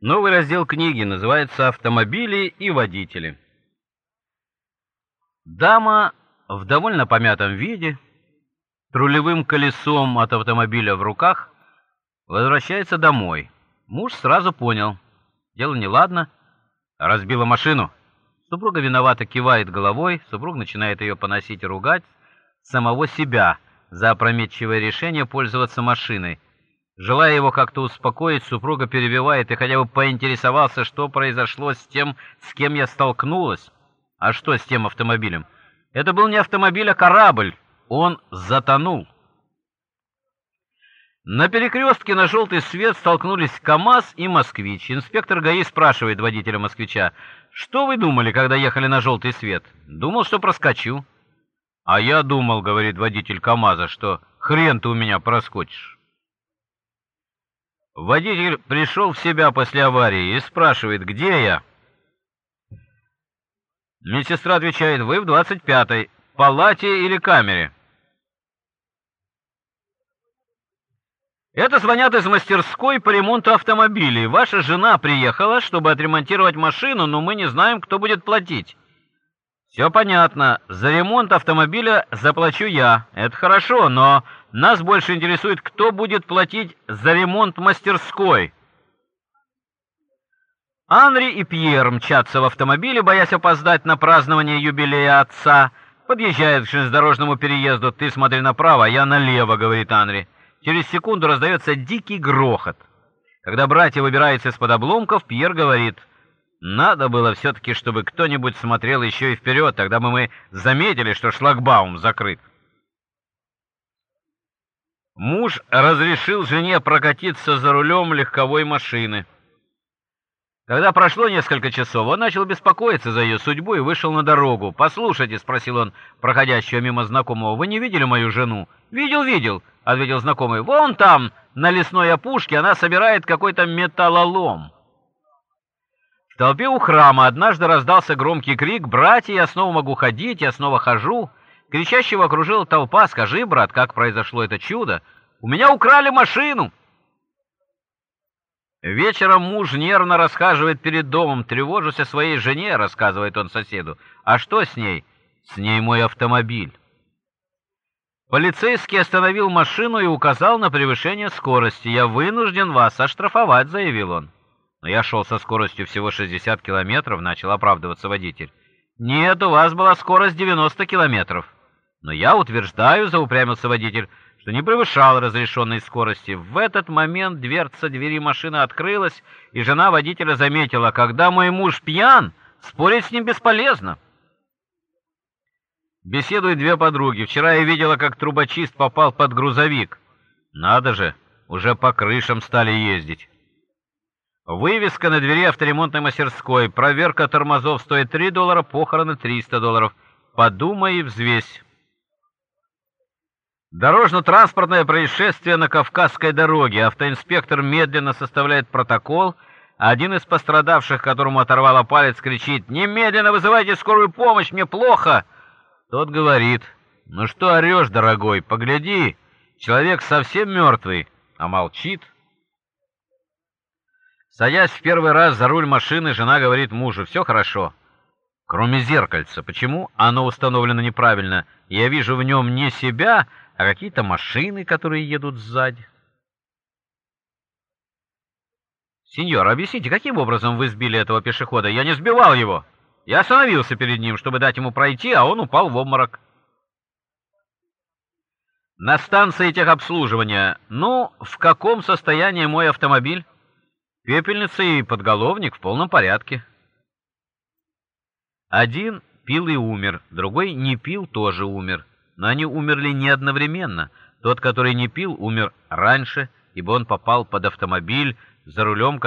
Новый раздел книги называется «Автомобили и водители». Дама в довольно помятом виде, рулевым колесом от автомобиля в руках, возвращается домой. Муж сразу понял, дело неладно, разбила машину. Супруга виновато кивает головой, супруг начинает ее поносить и ругать самого себя за опрометчивое решение пользоваться машиной. Желая его как-то успокоить, супруга перебивает и хотя бы поинтересовался, что произошло с тем, с кем я столкнулась. А что с тем автомобилем? Это был не автомобиль, а корабль. Он затонул. На перекрестке на желтый свет столкнулись КАМАЗ и Москвич. Инспектор ГАИ спрашивает водителя Москвича: "Что вы думали, когда ехали на желтый свет?" "Думал, что проскочу". "А я думал", говорит водитель КАМАЗа, "что хрен ты у меня проскочишь". Водитель пришел в себя после аварии и спрашивает: "Где я?" Медсестра отвечает: "Вы в двадцать пятой палате или камере?" Это звонят из мастерской по ремонту автомобилей. Ваша жена приехала, чтобы отремонтировать машину, но мы не знаем, кто будет платить. Все понятно. За ремонт автомобиля заплачу я. Это хорошо, но нас больше интересует, кто будет платить за ремонт мастерской. Анри и Пьер мчатся в автомобиле, боясь опоздать на празднование юбилея отца. Подъезжают к железнодорожному переезду. Ты смотри направо, а я налево, говорит Анри. Через секунду раздается дикий грохот. Когда братья выбираются из-под обломков, Пьер говорит: "Надо было все таки чтобы кто-нибудь смотрел еще и вперед, тогда бы мы заметили, что шлагбаум закрыт". Муж разрешил жене прокатиться за рулем легковой машины. Когда прошло несколько часов, он начал беспокоиться за ее судьбу и вышел на дорогу. "Послушайте", спросил он проходящего мимо знакомого. "Вы не видели мою жену?" "Видел, видел", ответил знакомый. "Вон там, на лесной опушке, она собирает какой-то металлолом". Толпе у храма однажды раздался громкий крик: "Братья, я снова могу ходить, я снова хожу!" Кричащего окружила толпа. "Скажи, брат, как произошло это чудо? У меня украли машину!" Вечером муж нервно расхаживает перед домом, тревожась о своей жене, рассказывает он соседу. А что с ней? С ней мой автомобиль. Полицейский остановил машину и указал на превышение скорости. Я вынужден вас оштрафовать, заявил он. Но я шел со скоростью всего 60 километров, начал оправдываться водитель. Нет, у вас была скорость 90 километров. Но я утверждаю, заупрямился водитель, что не превышал разрешенной скорости. В этот момент дверца двери машины открылась, и жена водителя заметила: "Когда мой муж пьян, спорить с ним бесполезно". Беседуют две подруги. Вчера я видела, как трубочист попал под грузовик. Надо же, уже по крышам стали ездить. Вывеска на двери авторемонтной мастерской. Проверка тормозов стоит 3 доллара, похороны 300 долларов. Подумай и взвесь. Дорожно-транспортное происшествие на Кавказской дороге. Автоинспектор медленно составляет протокол. Один из пострадавших, которому оторвало палец, кричит: "Немедленно вызывайте скорую помощь, мне плохо!" Тот говорит: "Ну что орешь, дорогой? Погляди, человек совсем мертвый, а молчит". Садясь в первый раз за руль машины, жена говорит мужу: «Все хорошо, кроме зеркальца. Почему оно установлено неправильно? Я вижу в нем не себя, а какие-то машины, которые едут сзади. Сеньор, объясните, каким образом вы сбили этого пешехода? Я не сбивал его. Я остановился перед ним, чтобы дать ему пройти, а он упал в обморок. На станции техобслуживания. Ну, в каком состоянии мой автомобиль? Пепельница и подголовник в полном порядке. Один пил и умер, другой не пил, тоже умер но они умерли не одновременно. Тот, который не пил, умер раньше, ибо он попал под автомобиль, за рулем